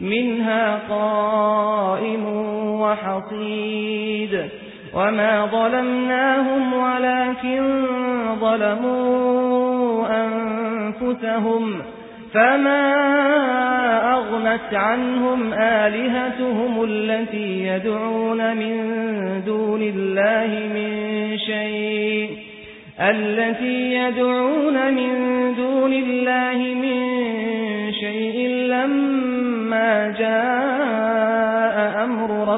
منها قائم وحصيد وما ظلمناهم ولكن ظلموا أنفسهم فما أغنت عنهم آلهتهم التي يدعون من دون الله من شيء التي يدعون من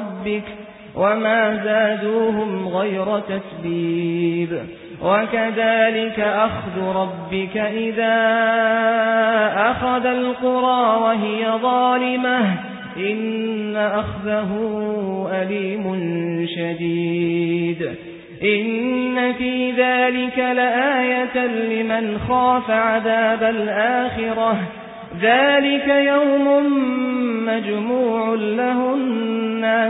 ربك وما زادوهم غير تتبيب وكذلك أخذ ربك إذا أخذ القرى وهي ظالمة. إن أخذه أليم شديد. إن في ذلك لآية لمن خاف عذاب الآخرة. ذلك يوم مجموع له